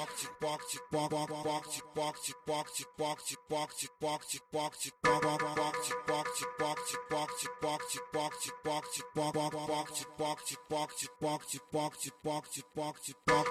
pocket pocket pocket pocket pocket pocket pocket pocket pocket pocket pocket stand.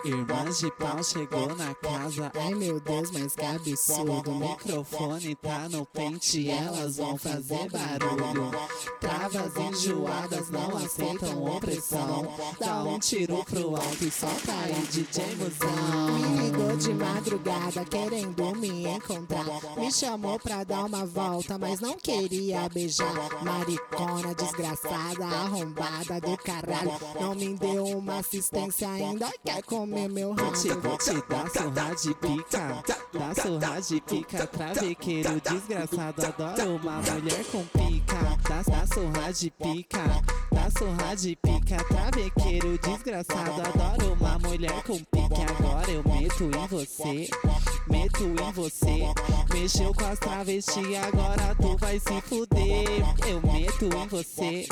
Irmãs de pau chegou na casa. Ai meu Deus, mas que absurdo. O microfone tá no pente e elas vão fazer barulho. Travas enjoadas não aceitam opressão. Dá um tiro pro alto e solta aí, DJ Musão. Me ligou de madrugada querendo me encontrar. Me chamou pra dar uma volta, mas não queria beijar. Maricona, desgraçada, arrombada do caralho. Não me deu uma assistência ainda, quer comer meu rabo. vou te dar surra de pica, dá surra de pica, travequeiro desgraçado, adoro uma mulher com pica, dá, dá surra de pica, dá surra de pica, travequeiro desgraçado, adoro uma mulher com pica, agora eu meto em você, meto em você, mexeu com as travestis, agora tu vai se fuder, eu meto em você,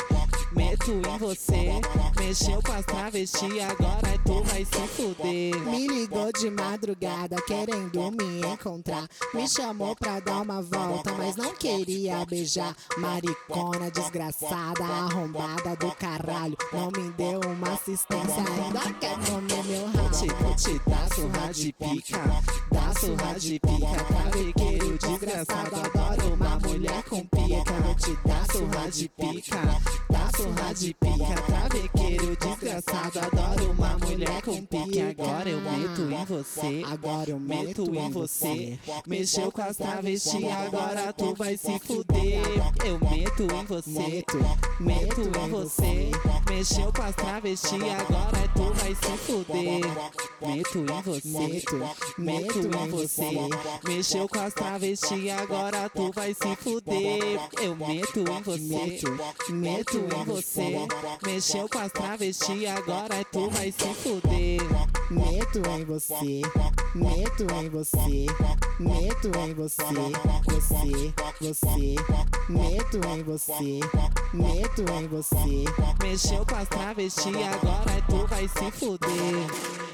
meto em você, mexeu com as travestis, agora tu vai se fuder. Me ligou de madrugada querendo me encontrar. Me chamou pra dar uma volta, mas não queria beijar. Maricona, desgraçada, arrombada do caralho. Não me deu uma assistência ainda, quer comer meu Vou te, dar surra de pica, dá surra de pica, travequeiro desgraçado, adoro uma mulher com pica. Vou te dar surra de pica, dá surra de pica, travequeiro desgraçado, adoro uma mulher com pica. Agora eu meto em você, Agora eu meto em você. Mexeu com as travestis, agora tu vai se fuder. Eu meto em você, meto em você. Mexeu com as travestis, agora tu vai se fuder. Meto em você, meto em você. Mexeu com as travestis, agora tu vai se fuder. Eu meto em você, meto em você. Mexeu com as travestis, agora tu vai se fuder. Meto em você, meto em você, meto em você, você, você, meto em você, meto em você. Mexeu com as travestis, agora tu vai se fuder.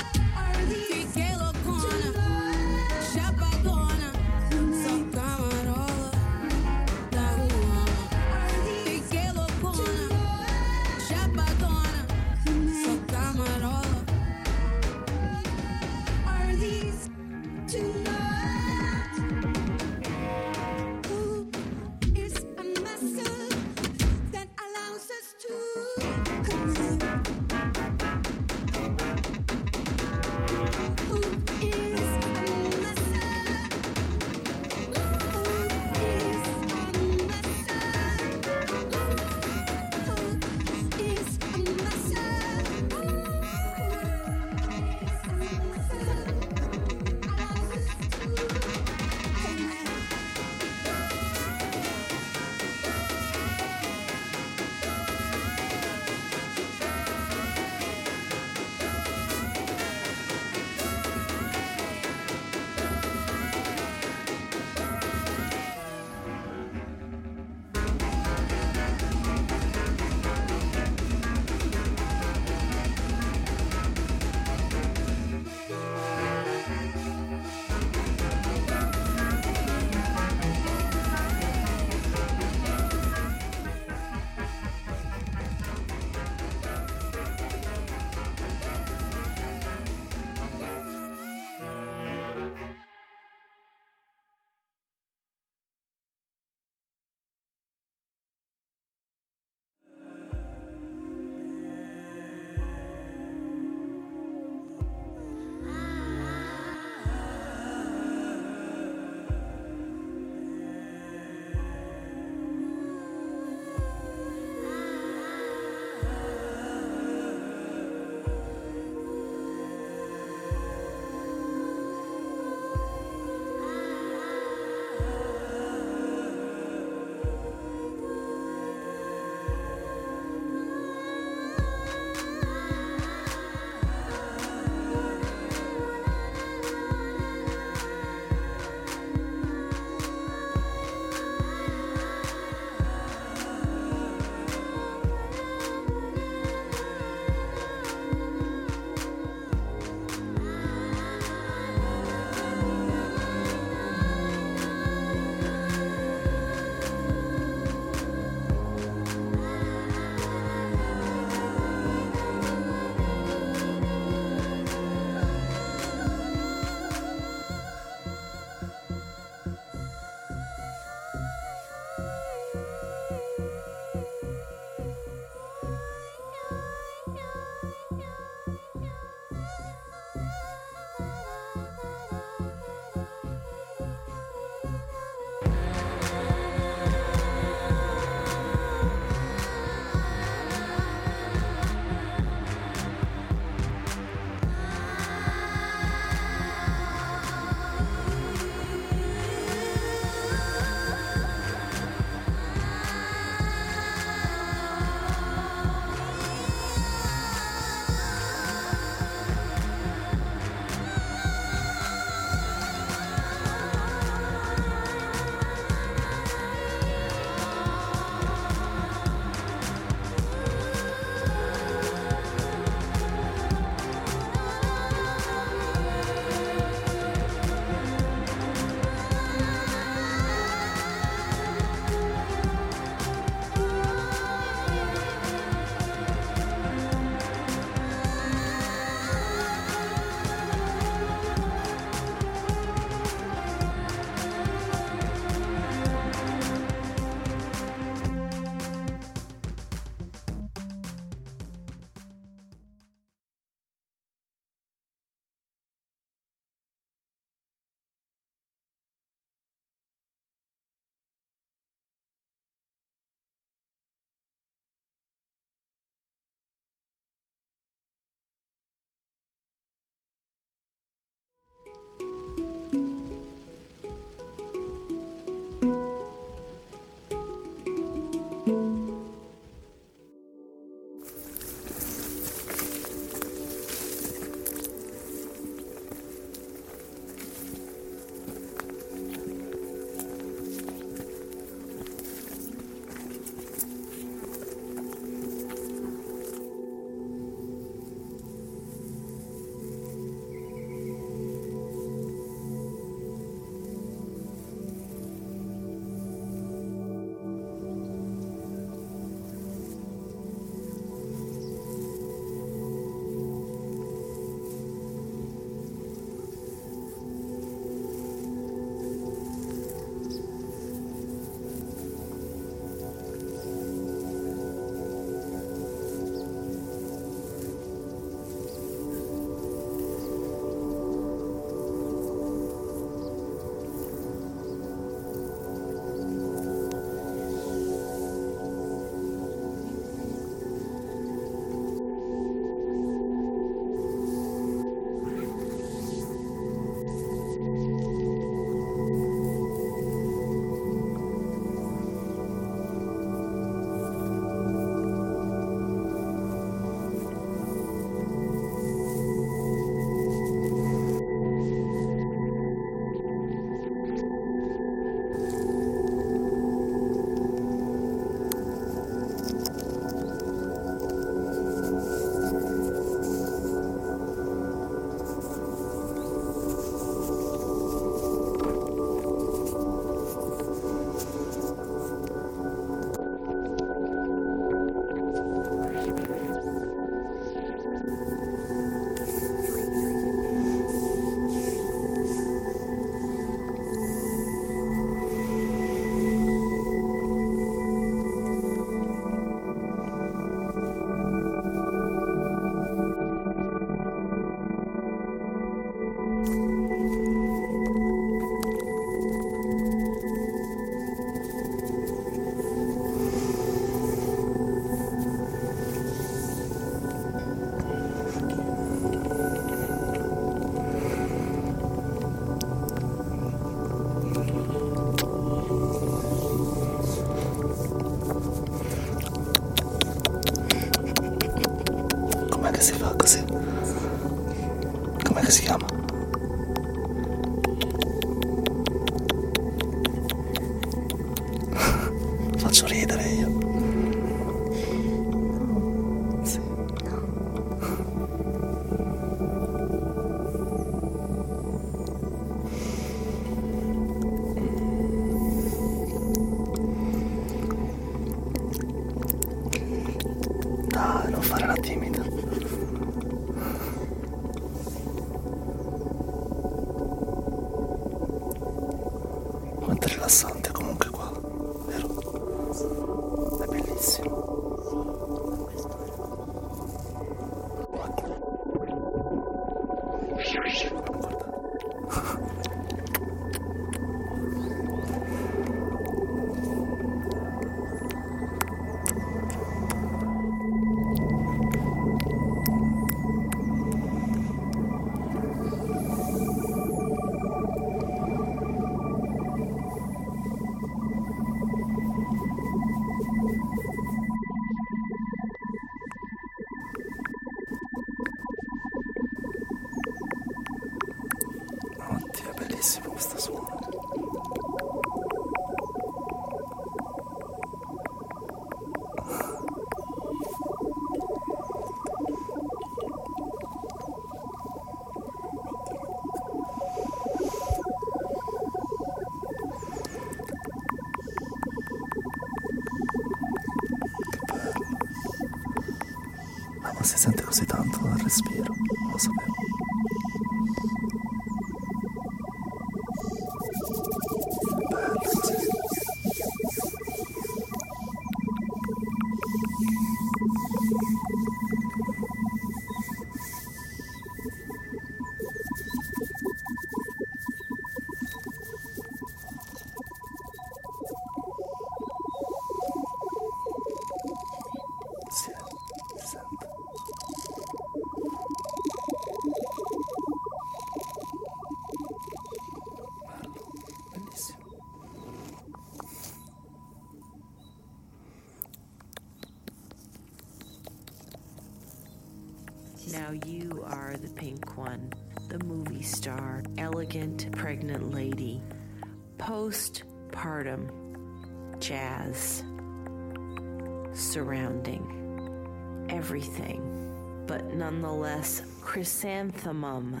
Surrounding everything, but nonetheless chrysanthemum.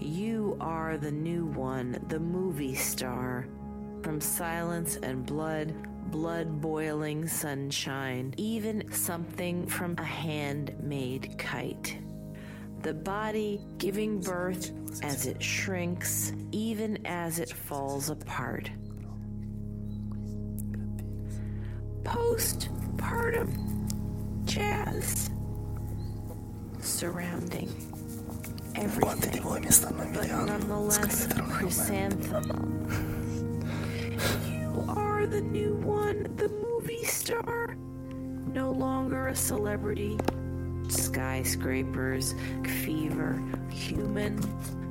You are the new one, the movie star, from silence and blood, blood boiling sunshine, even something from a handmade kite. The body giving birth as it shrinks, even as it falls apart. Postpartum jazz surrounding Quanti di everything stanno but invidiando? nonetheless Scrivetelo chrysanthemum. You are the new one, the movie star. No longer a celebrity. Skyscrapers, fever, human.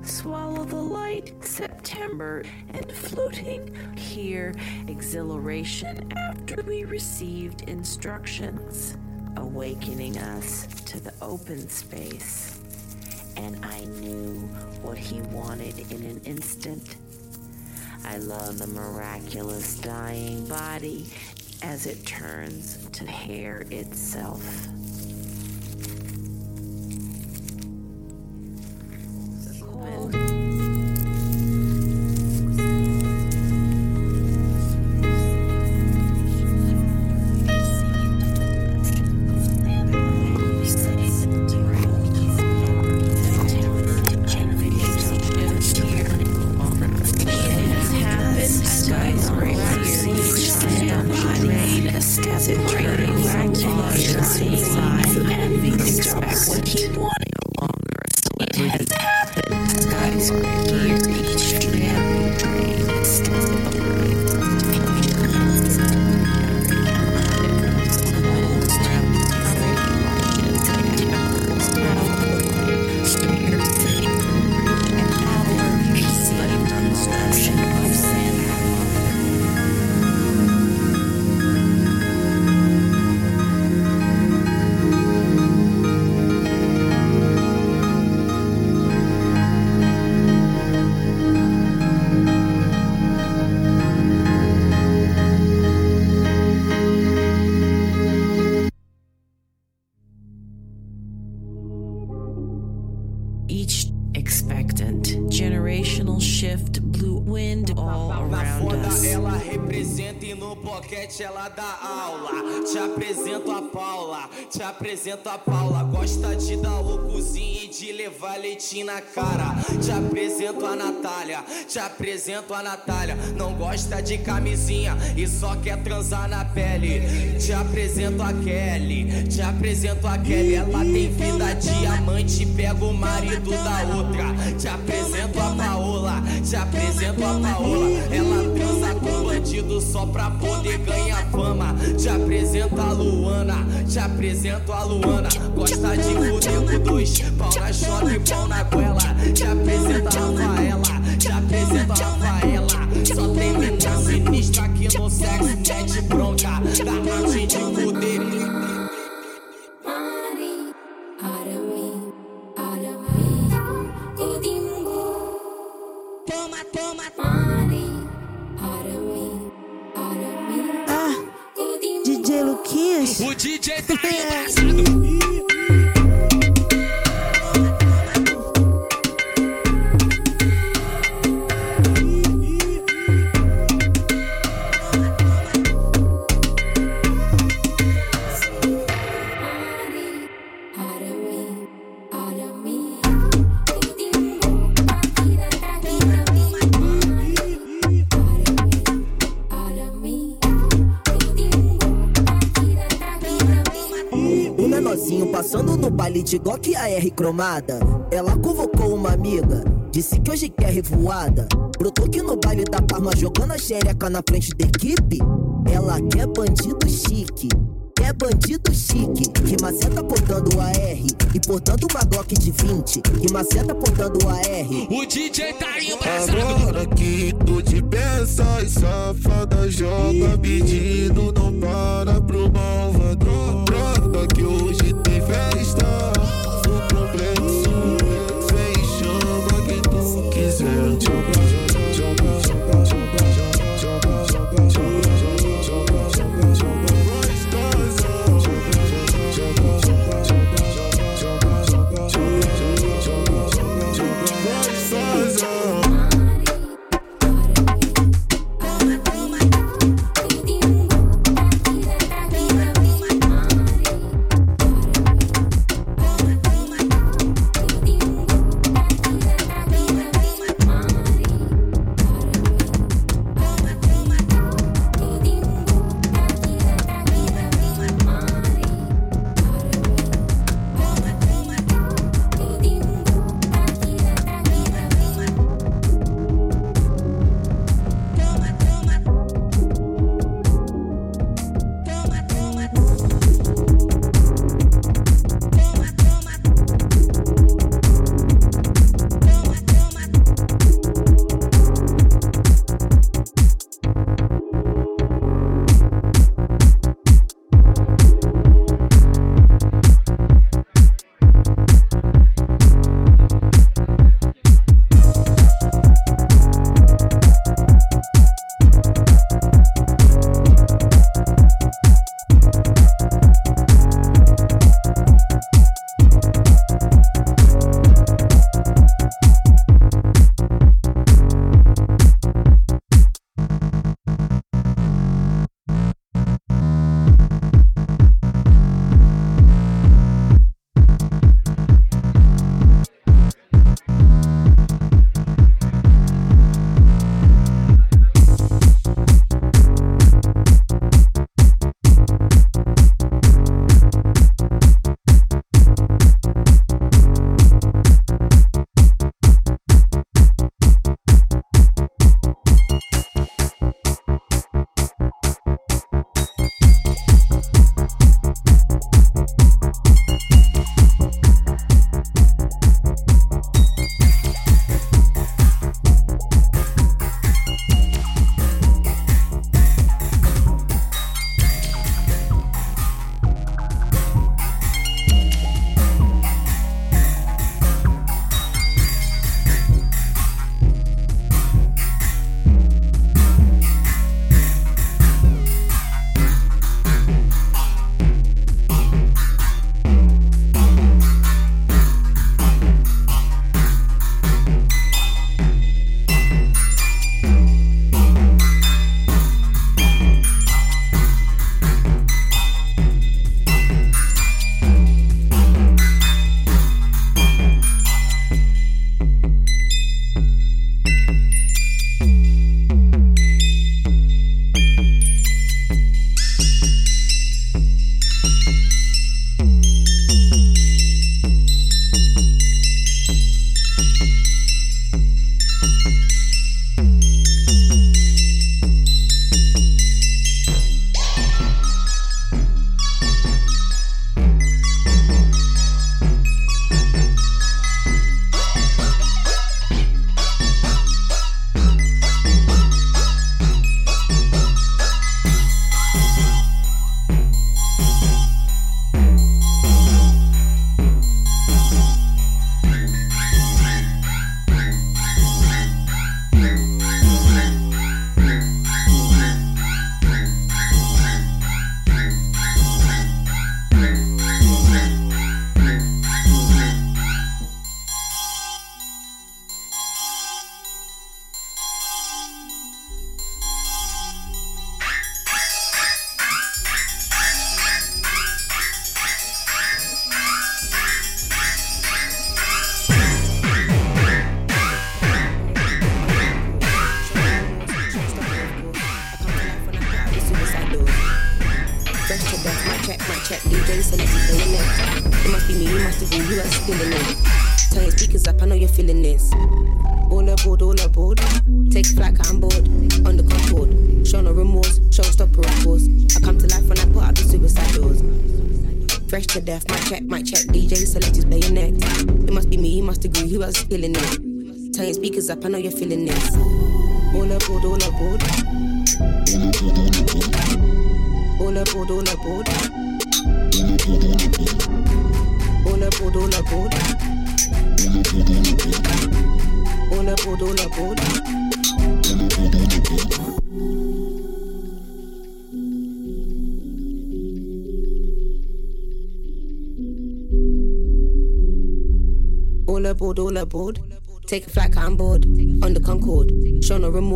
Swallow the light, September, and floating here, exhilaration after we received instructions, awakening us to the open space and I knew what he wanted in an instant. I love the miraculous dying body as it turns to hair itself. Ciao. Cara. Te apresento a Natália, te apresento a Natália. Não gosta de camisinha e só quer transar na pele. Te apresento a Kelly, te apresento a Kelly. Ela tem vida diamante, pega o marido da outra. Te apresento a Paola, te apresento a Paola. Ela transa com bandido só pra poder ganhar fama. Te apresento a Luana, te apresento a Luana. Gosta de fuder com dois pau na chota e pau na goela. Te apresento a Rafaela, te apresento a Rafaela. Só tem menina sinistra aqui no sexo, mete bronca. Da arte de fuder. Toma, toma, toma. Ah, DJ Luquinhas. O DJ tá embaçado. AR cromada. Ela convocou uma amiga, disse que hoje quer revoada. Brotou que no baile da Parma jogando a xereca na frente da equipe. Ela quer bandido chique. Quer bandido chique, que maceta portando AR e portando uma Glock de 20, que maceta portando AR. O DJ tá embaçado. Agora que tu te pensa e safada joga pedindo não para pro malvadão. Brota que hoje tem festa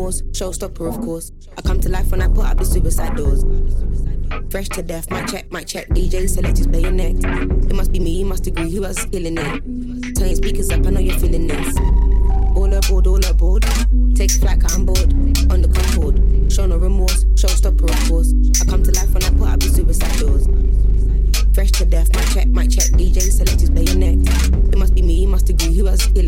Remorse, showstopper, of course. I come to life when I put up the suicide doors. Fresh to death, my check, my check. DJ select his bayonet. It must be me, you must agree, who else is feeling it? Turn your speakers up, I know you're feeling this. All aboard, all aboard. Take flight, I'm board. On the Concorde. Show no remorse, showstopper, of course. I come to life when I put up the suicide doors. Fresh to death, my check, my check. DJ select his bayonet. It must be me, you must agree, who else is?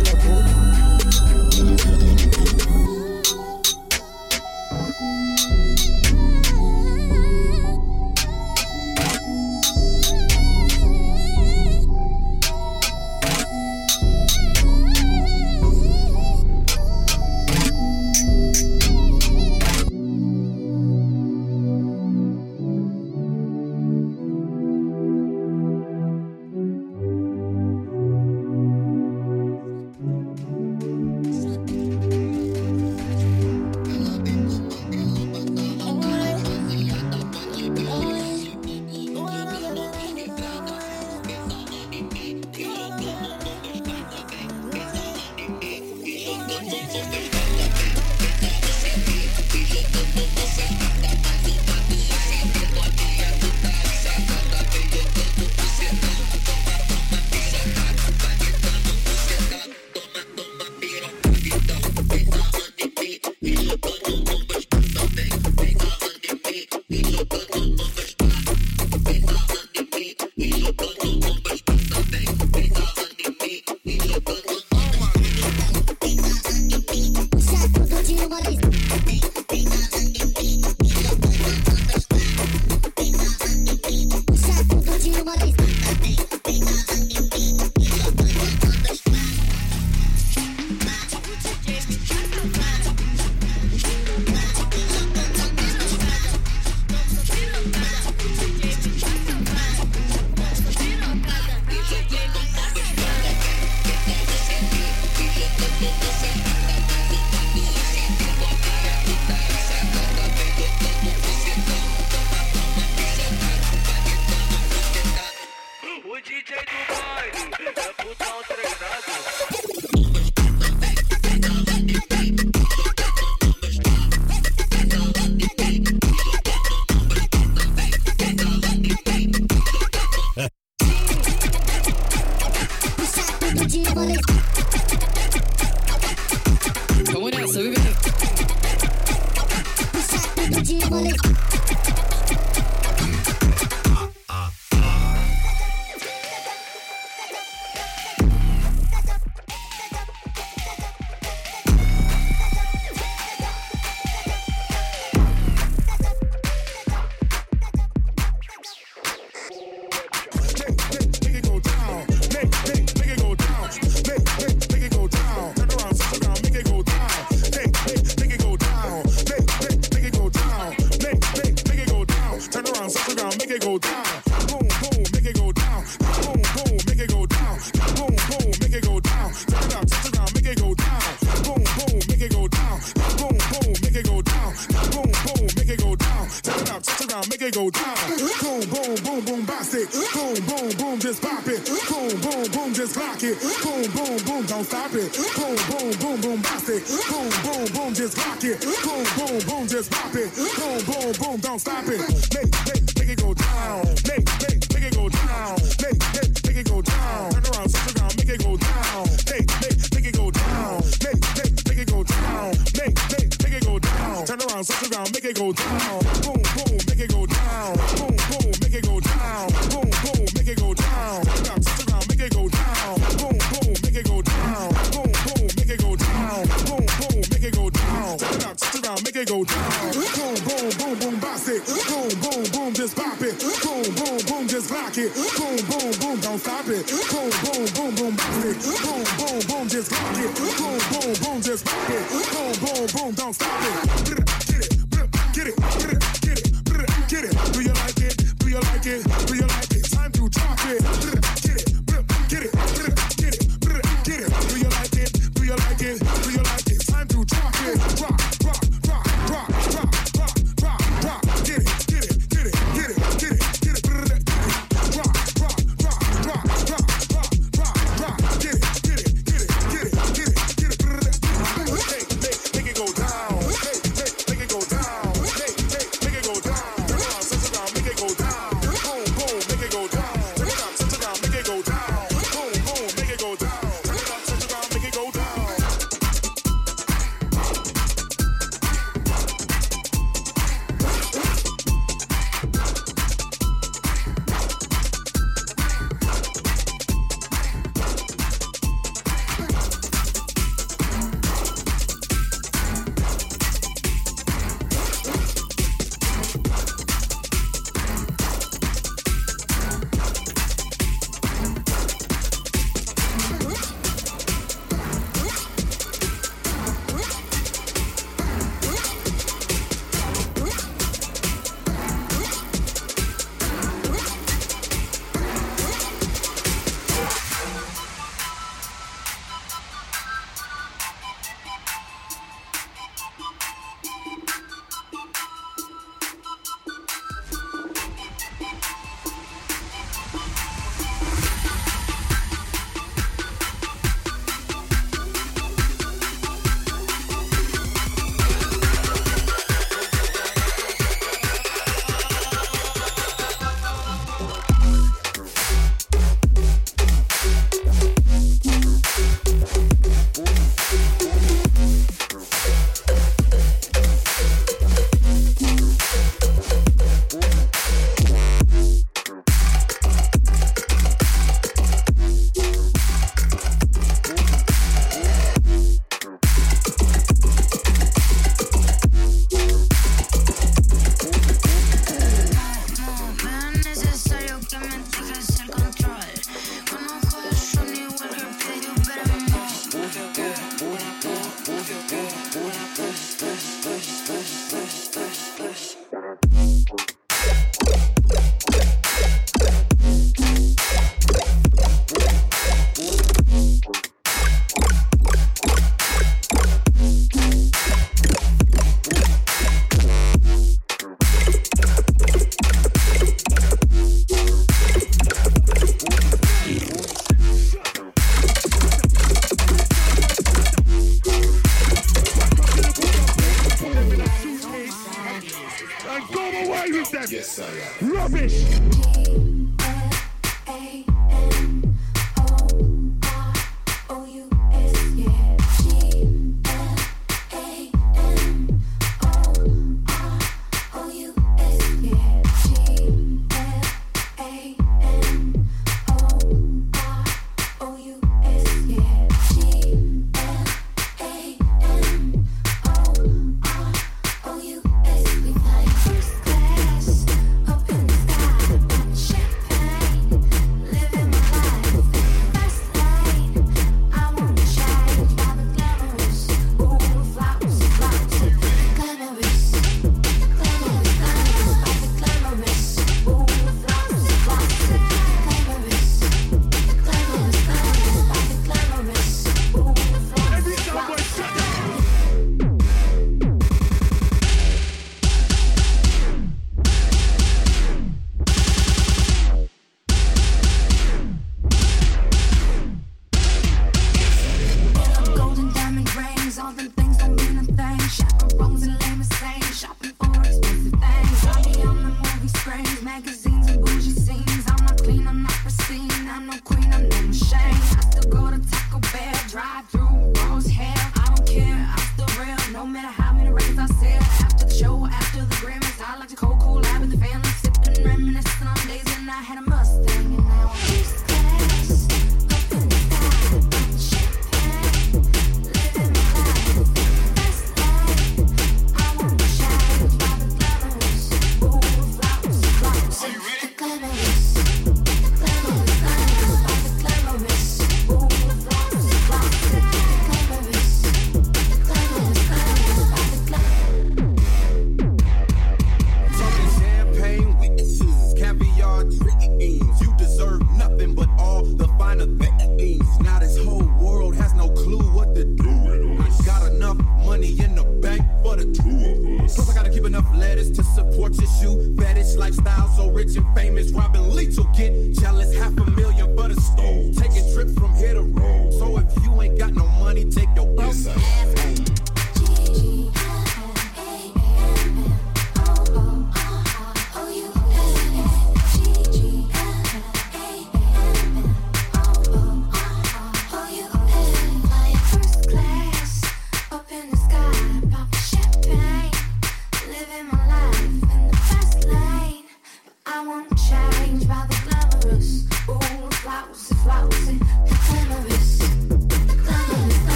Vamos nessa, viu,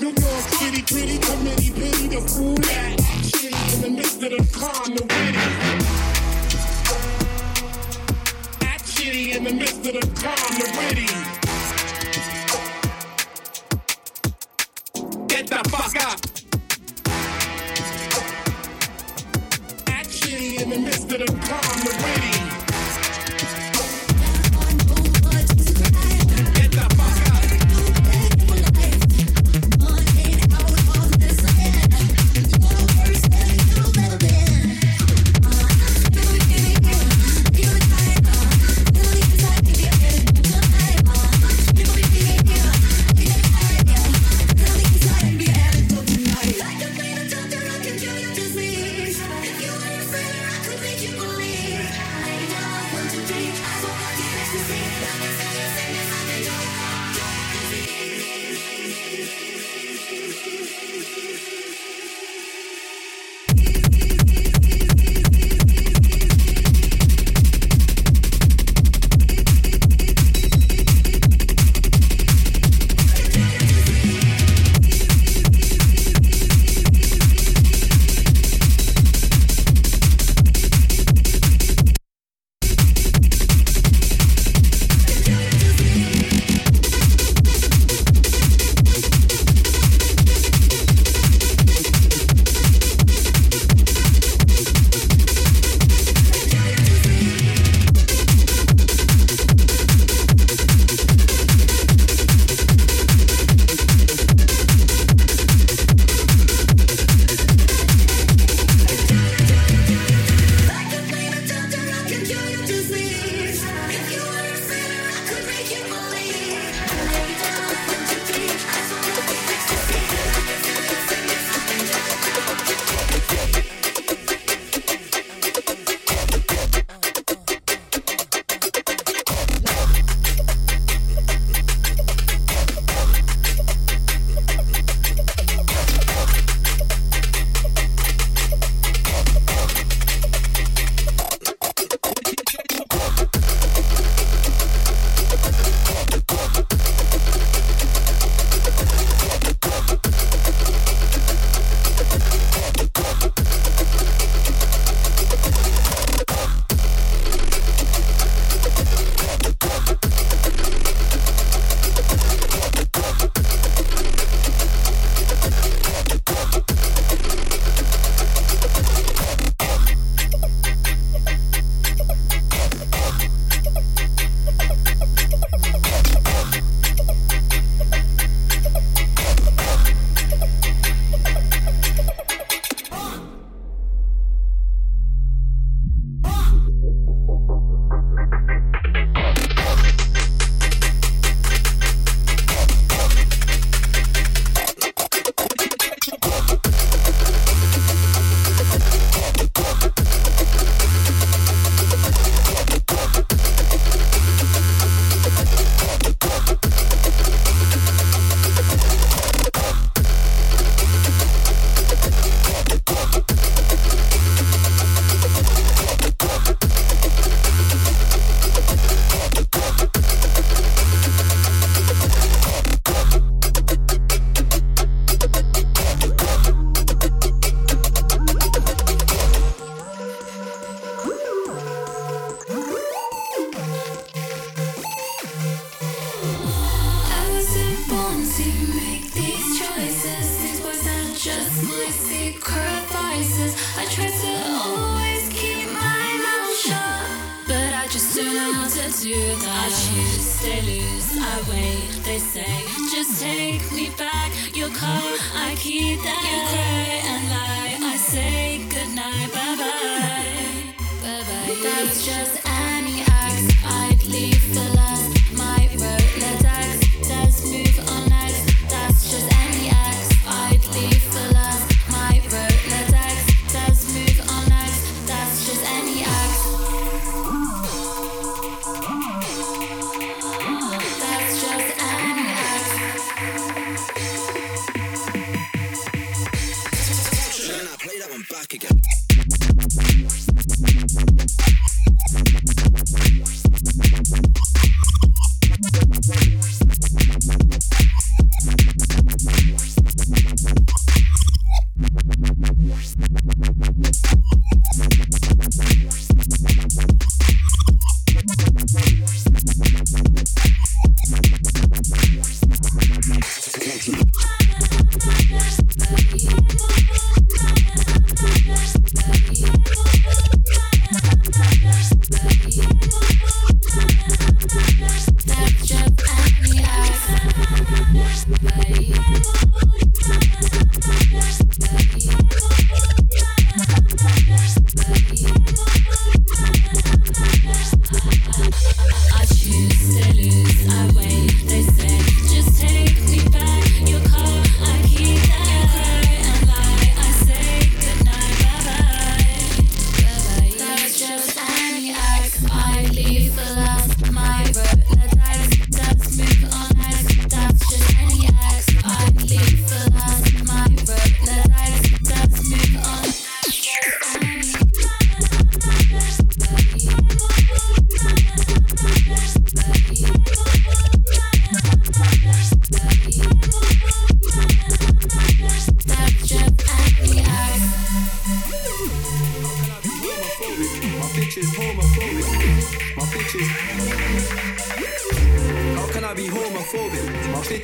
New York City, pretty committee, pity the fool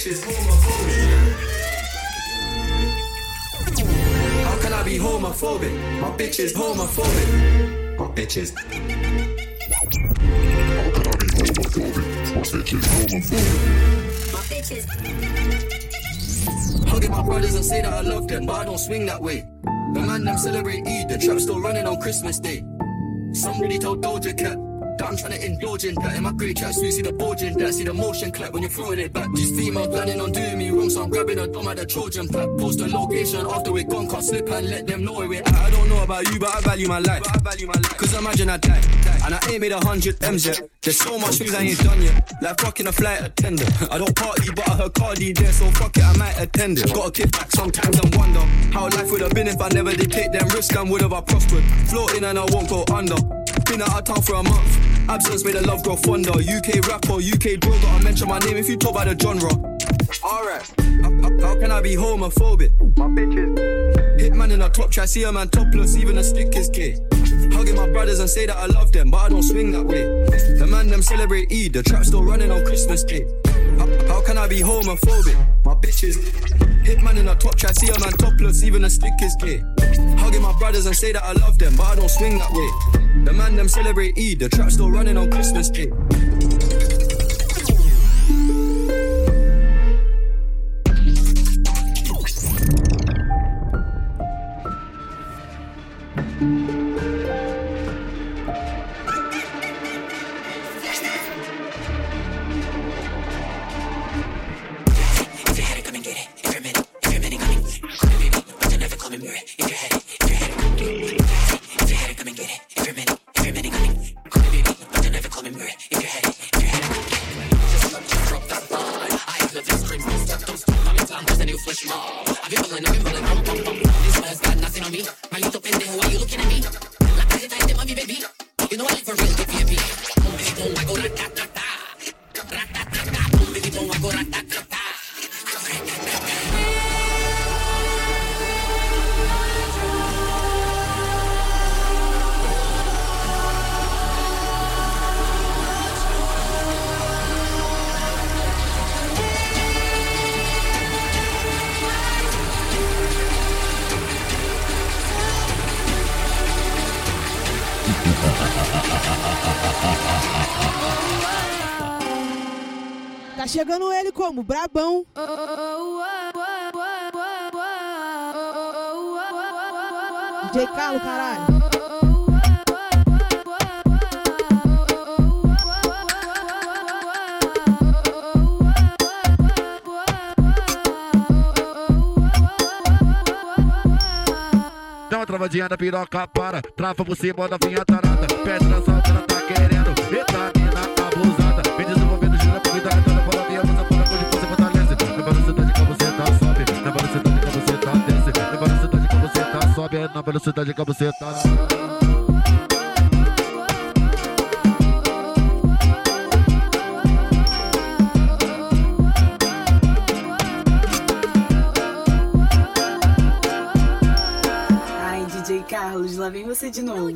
bitch homophobic. How can I be homophobic? My bitch is homophobic. My bitch is. How can I be homophobic? My bitch is homophobic. My bitches. Hugging my brothers and say that I love them, but I don't swing that way. The man them celebrate Eid, the trap still running on Christmas Day. Somebody told Doja Cat I'm trying to indulge in that. In my great tracks, you see the bulging that, see the motion clap when you're throwing it back. These females planning on doing me wrong, so I'm grabbing a dome at the Trojan pack. Post the location after we're gone, can't slip and let them know where we're at. I don't know about you, but I value my life. Cause imagine I die, and I ain't made a hundred M's yet. There's so much things I ain't done yet. Like fucking a flight attendant. I don't party, but I heard Cardi there, so fuck it, I might attend it. Gotta kick back sometimes and wonder how life would have been if I never did take them risks and would have I prospered. Floating and I won't go under. Been out of town for a month. Absence made the love grow fonder. UK rapper, UK drill, gotta mention my name if you talk about the genre. Alright, how, can I be homophobic? My bitches. Hitman in a top try, see a man topless, even a stick is gay. Hugging my brothers and say that I love them, but I don't swing that way. The man them celebrate Eid, the trap still running on Christmas Day. How, how can I be homophobic? My bitches. Hitman in a top try, see a man topless, even a stick is gay. Hugging my brothers and say that I love them, but I don't swing that way. The man them celebrate Eid, the trap still running on Christmas Day. I've been rolling, I've been rolling, bum, bum. This world has got nothing on me. My little pendejo, why you looking at me? Chegando ele como brabão. DJ Calo, caralho. Dá uma travadinha na piroca, para. Trava você, bota a vinha tarada. Pedra, na salta, mexendo na velocidade que você tá. Ai, DJ Carlos, lá vem você de novo.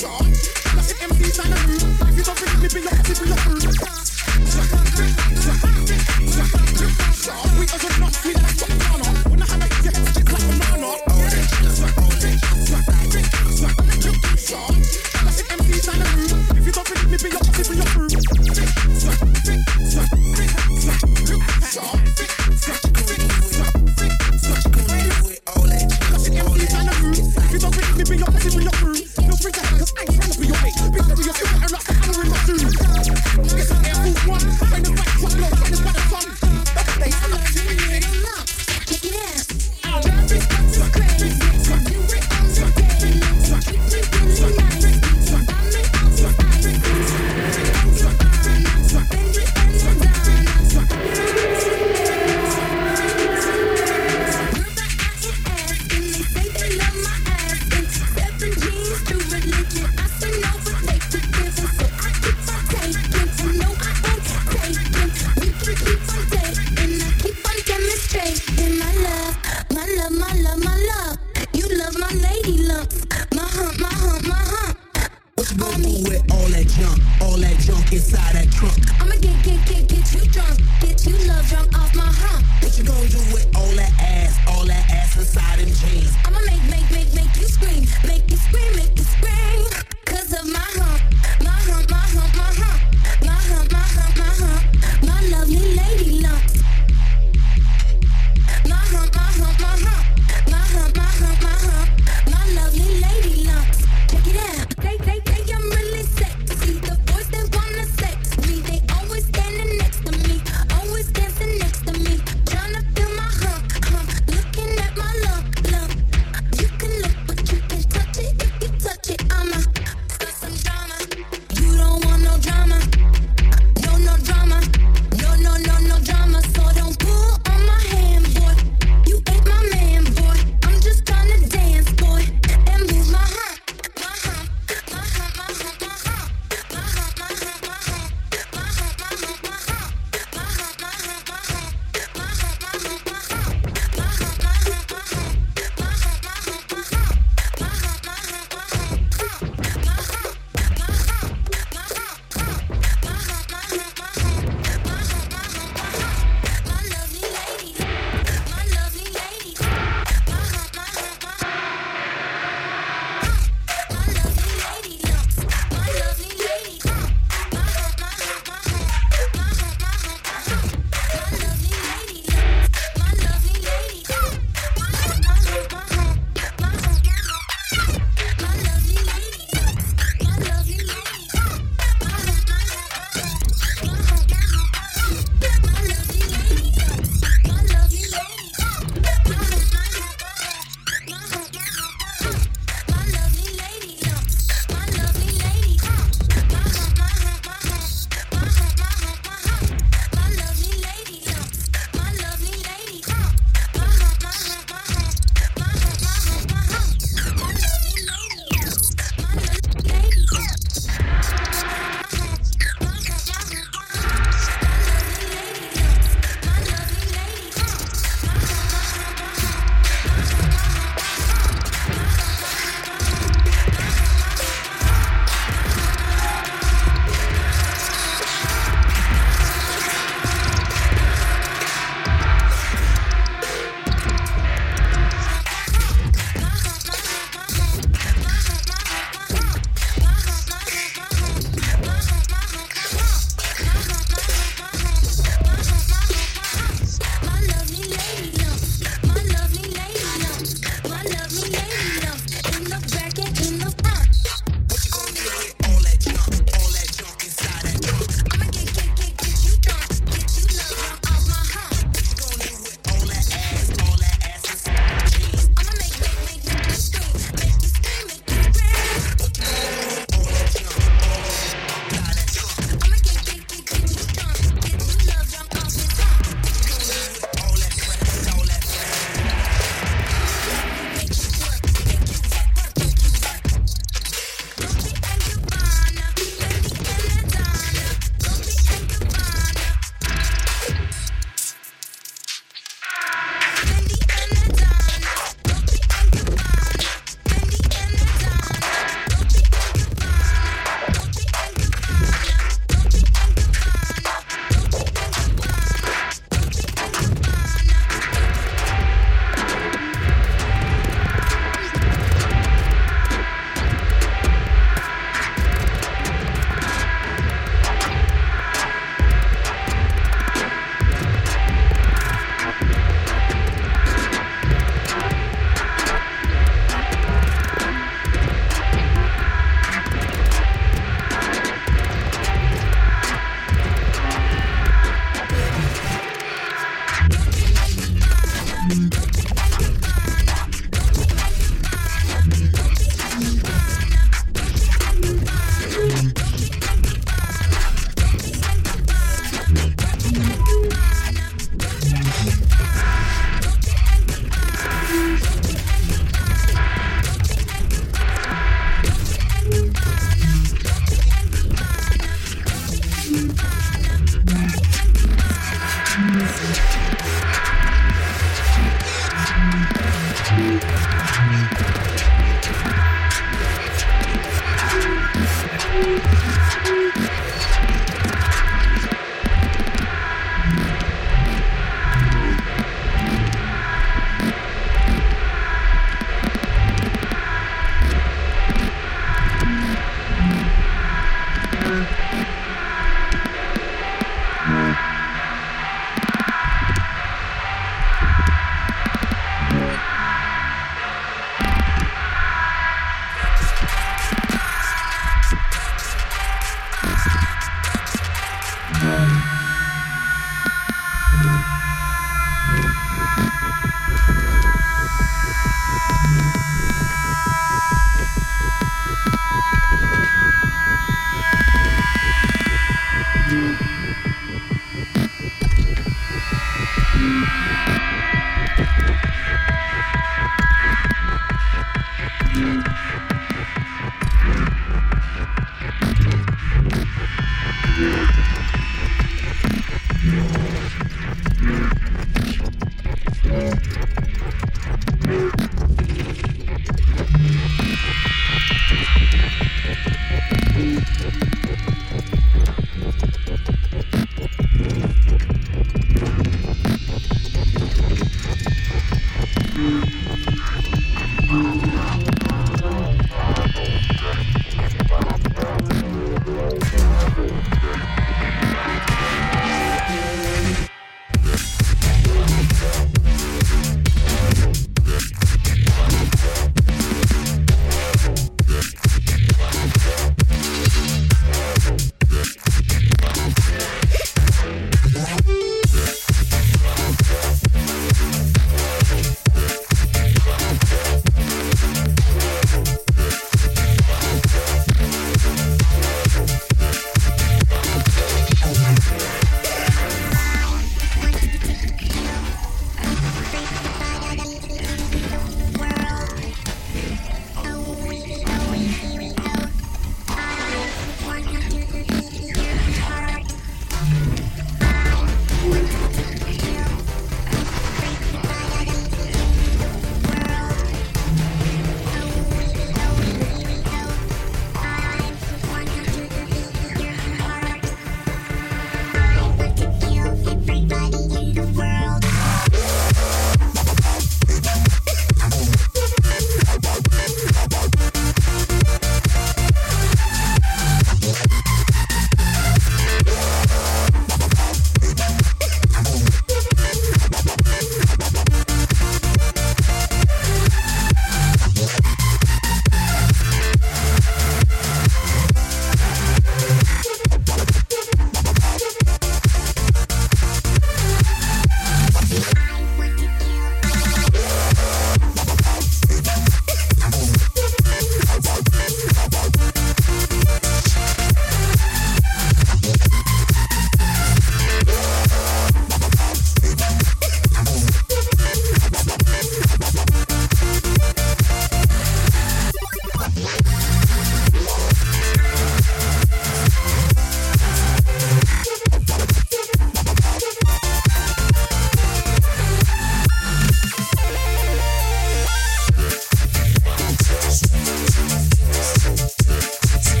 Sorry.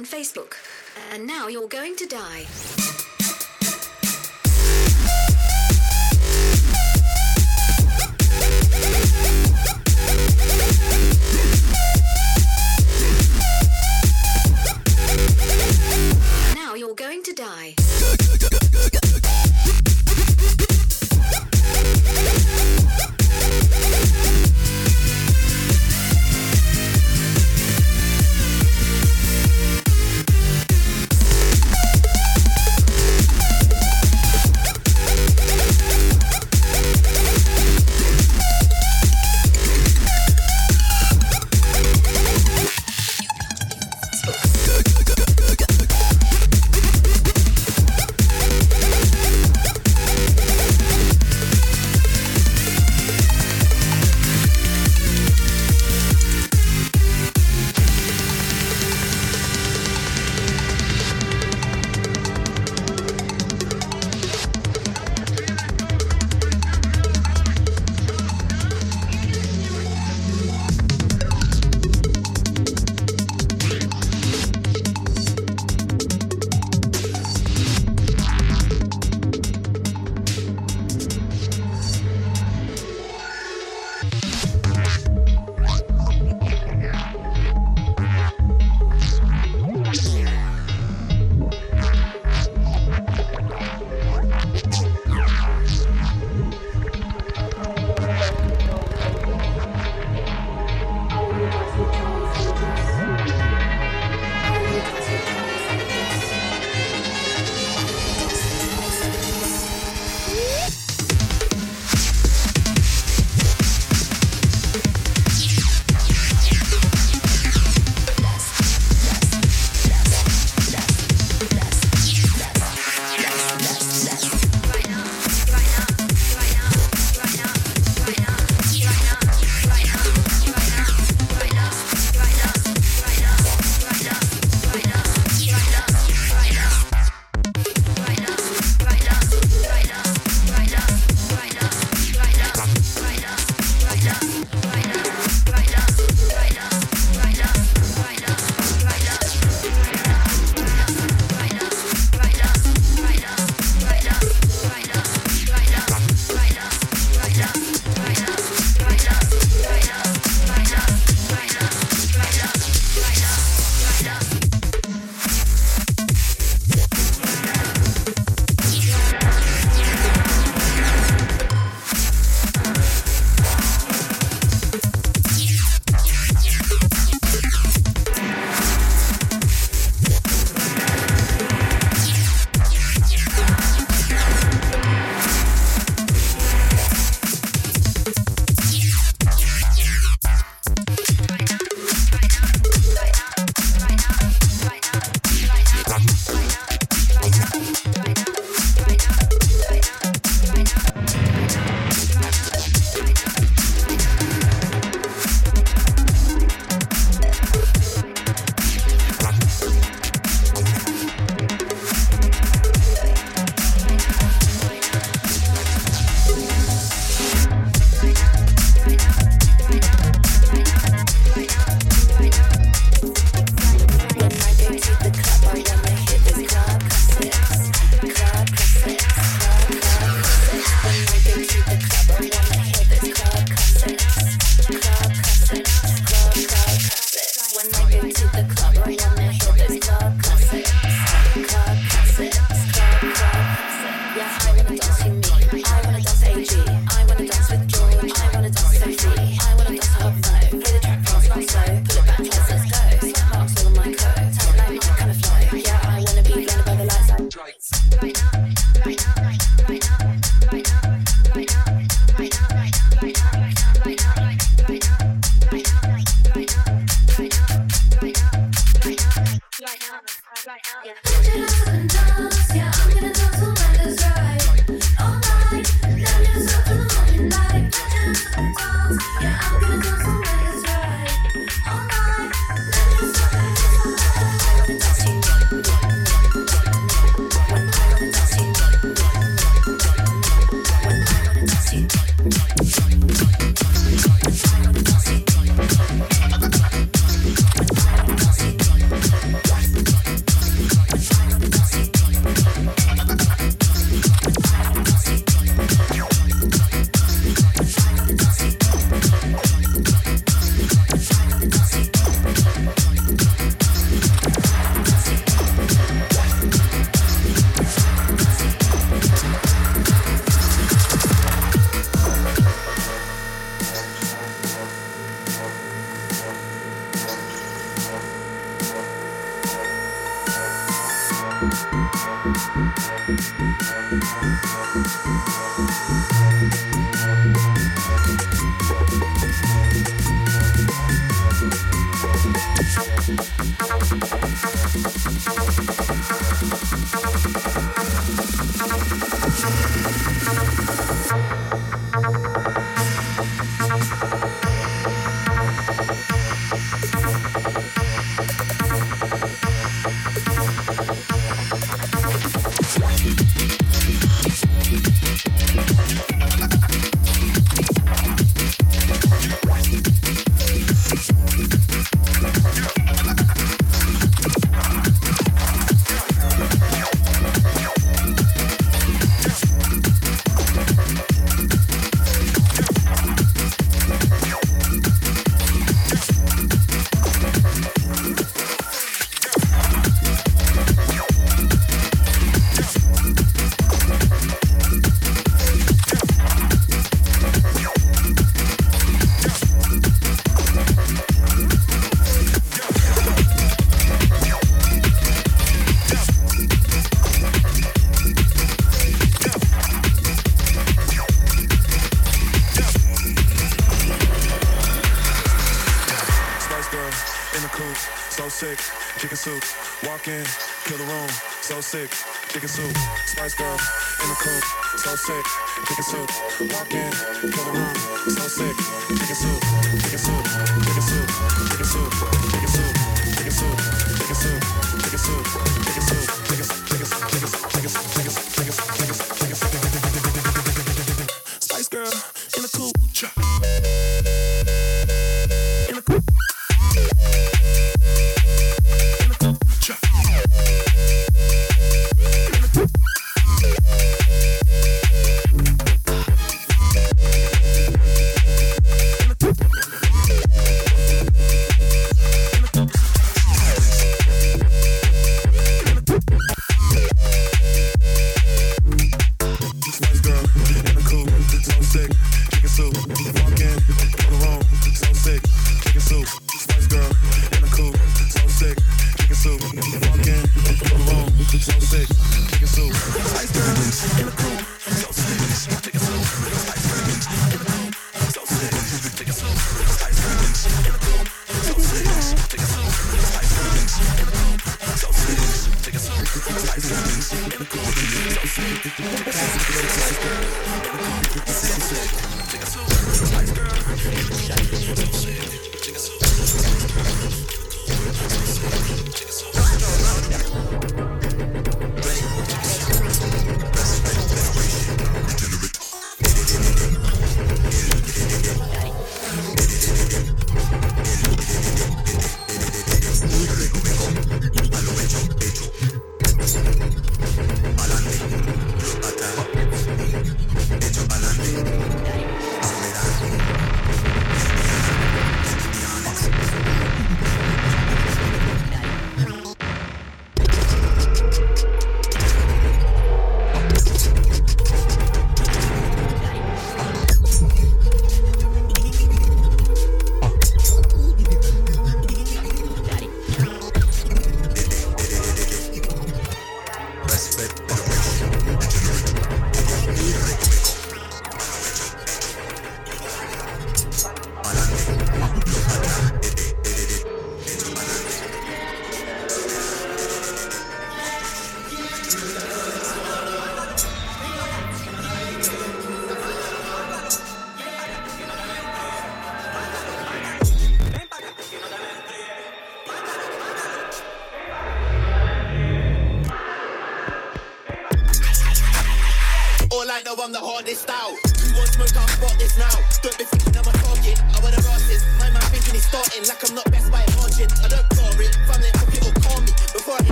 On Facebook. And now you're going to die.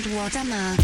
Watermark.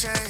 say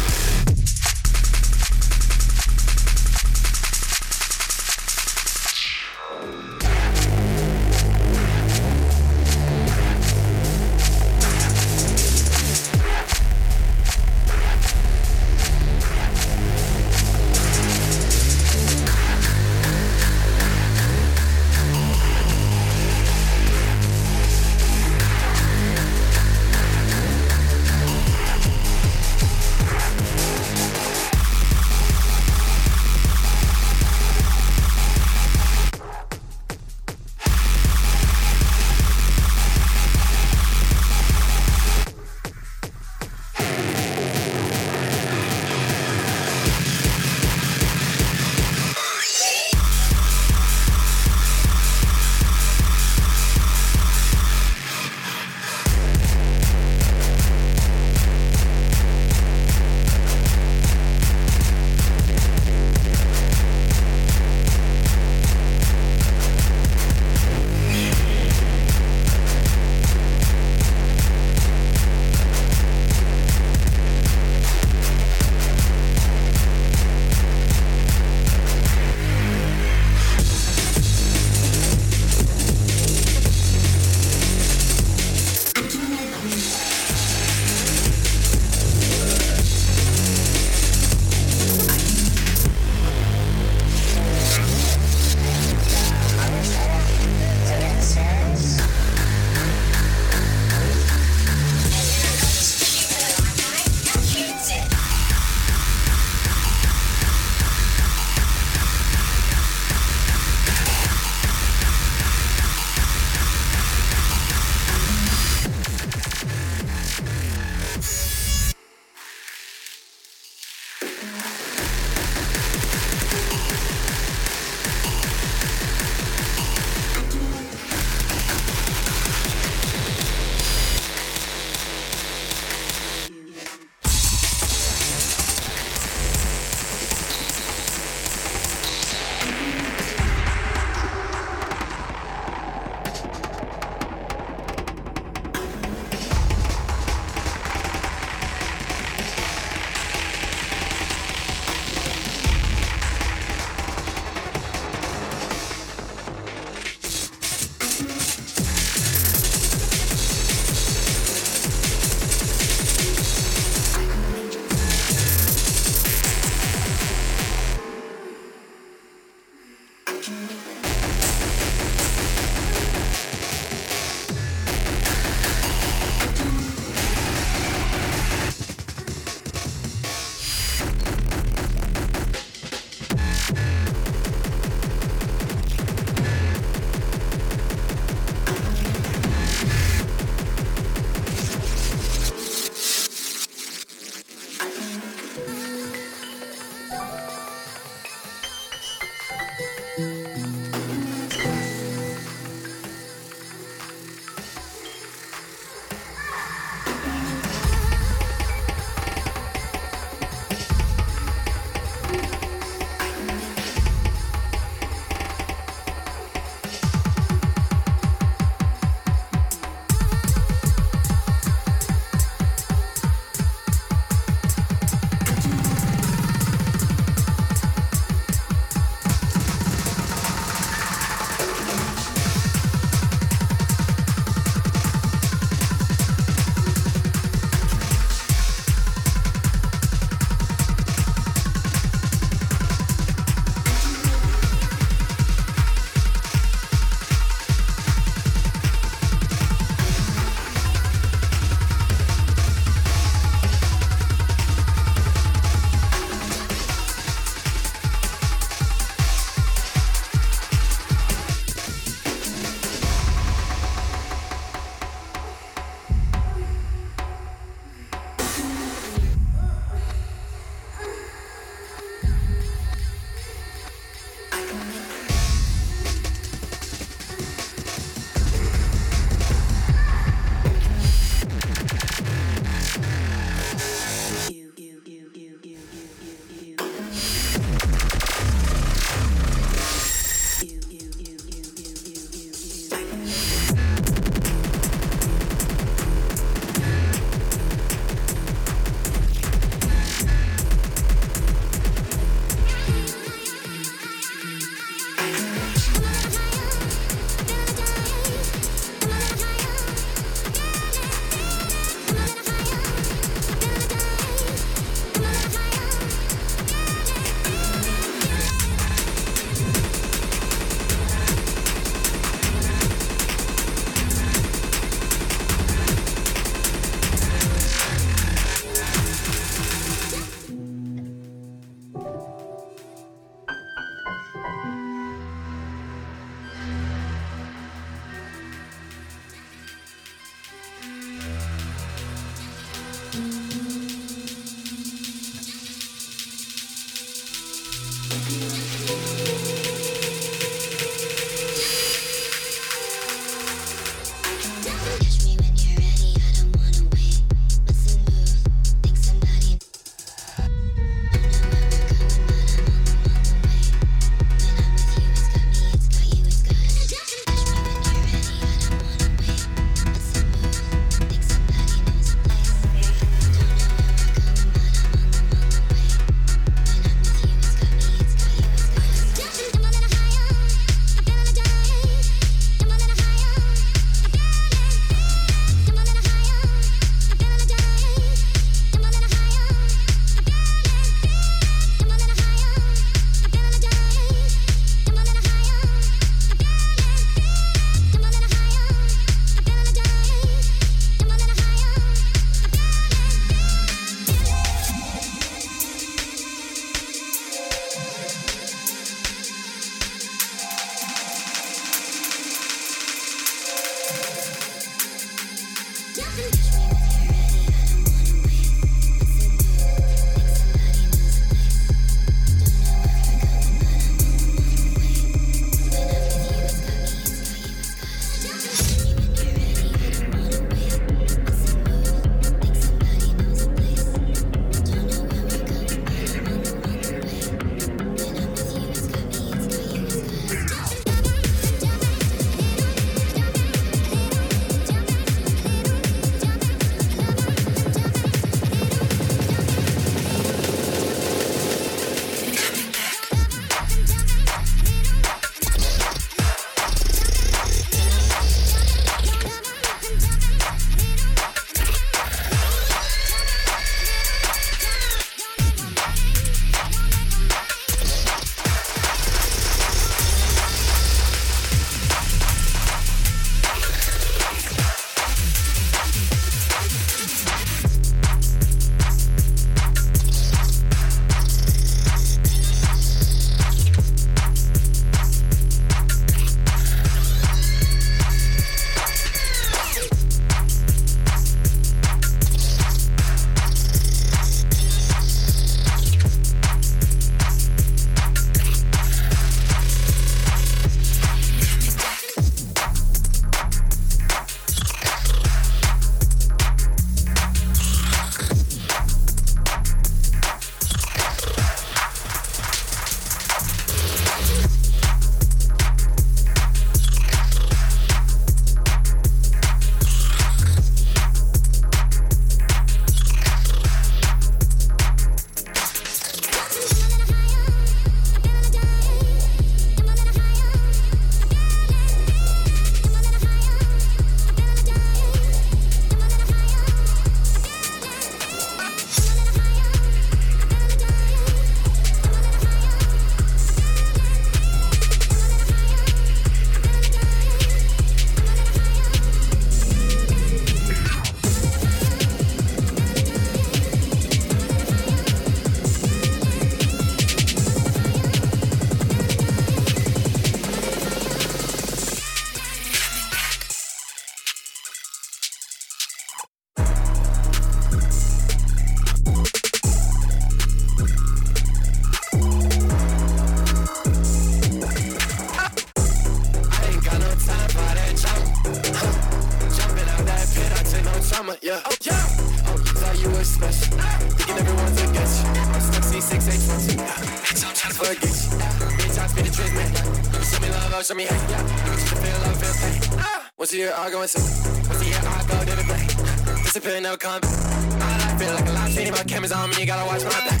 Once a year, I'll go insane. Once a I'll go to the bank. Disappear, never come back. Life feel like a live stream. My cameras on me, gotta watch my back.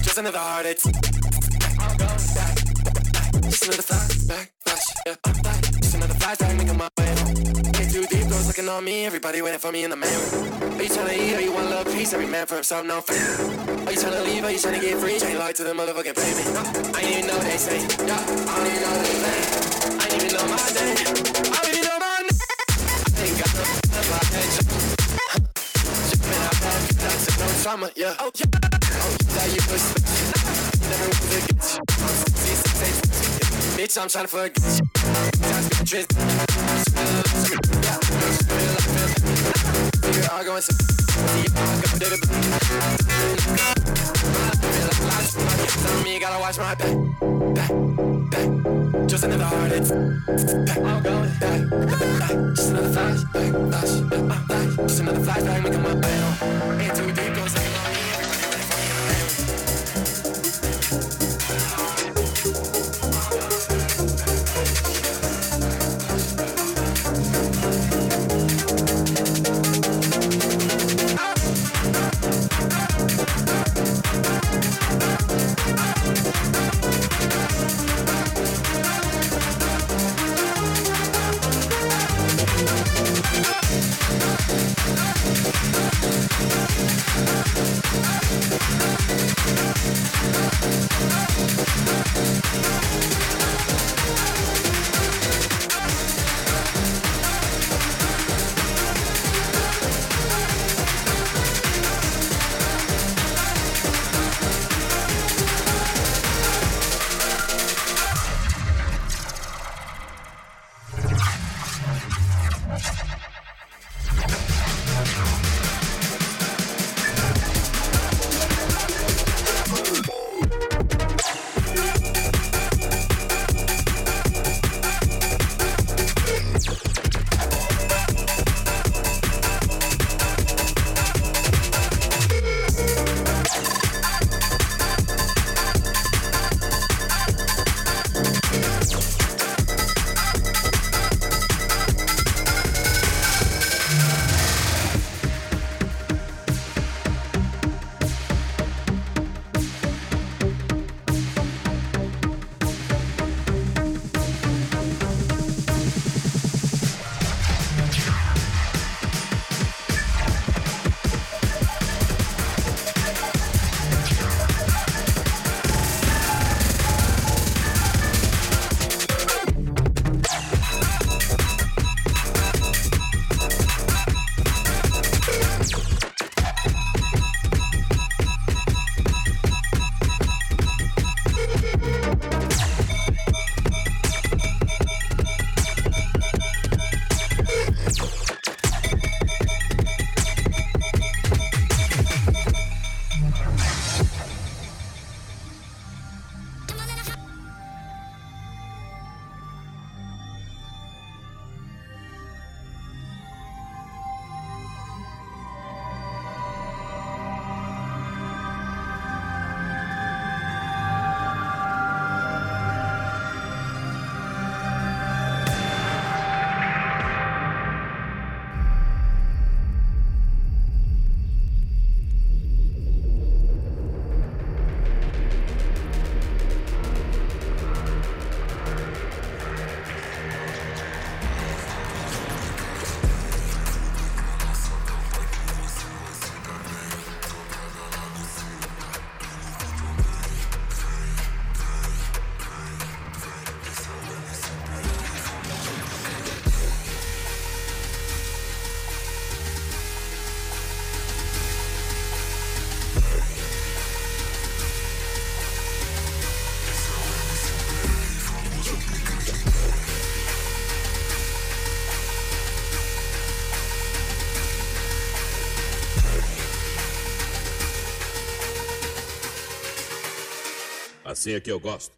Just another heartache. Go back. back. Just another flashback, flash, yeah, I'm back. Just another flashback, making my way home. Ain't too deep, those looking on me, everybody waiting for me in the room. Are you tryna eat or you want a little piece? Every man for himself, no fair. Are you tryna leave you get free? Chain locked to the motherfucking payment. I ain't even know what they say, yeah, I don't even know what they say. Bitch, I'm trying to forget you. You're all going to Tell me you gotta watch my back, back, back. Just another heart, it's back. I'm going back, back, back. Just another flash, back, flash, back, flash. Just another flashback, make up my battle. Ain't too deep. Assim é que eu gosto.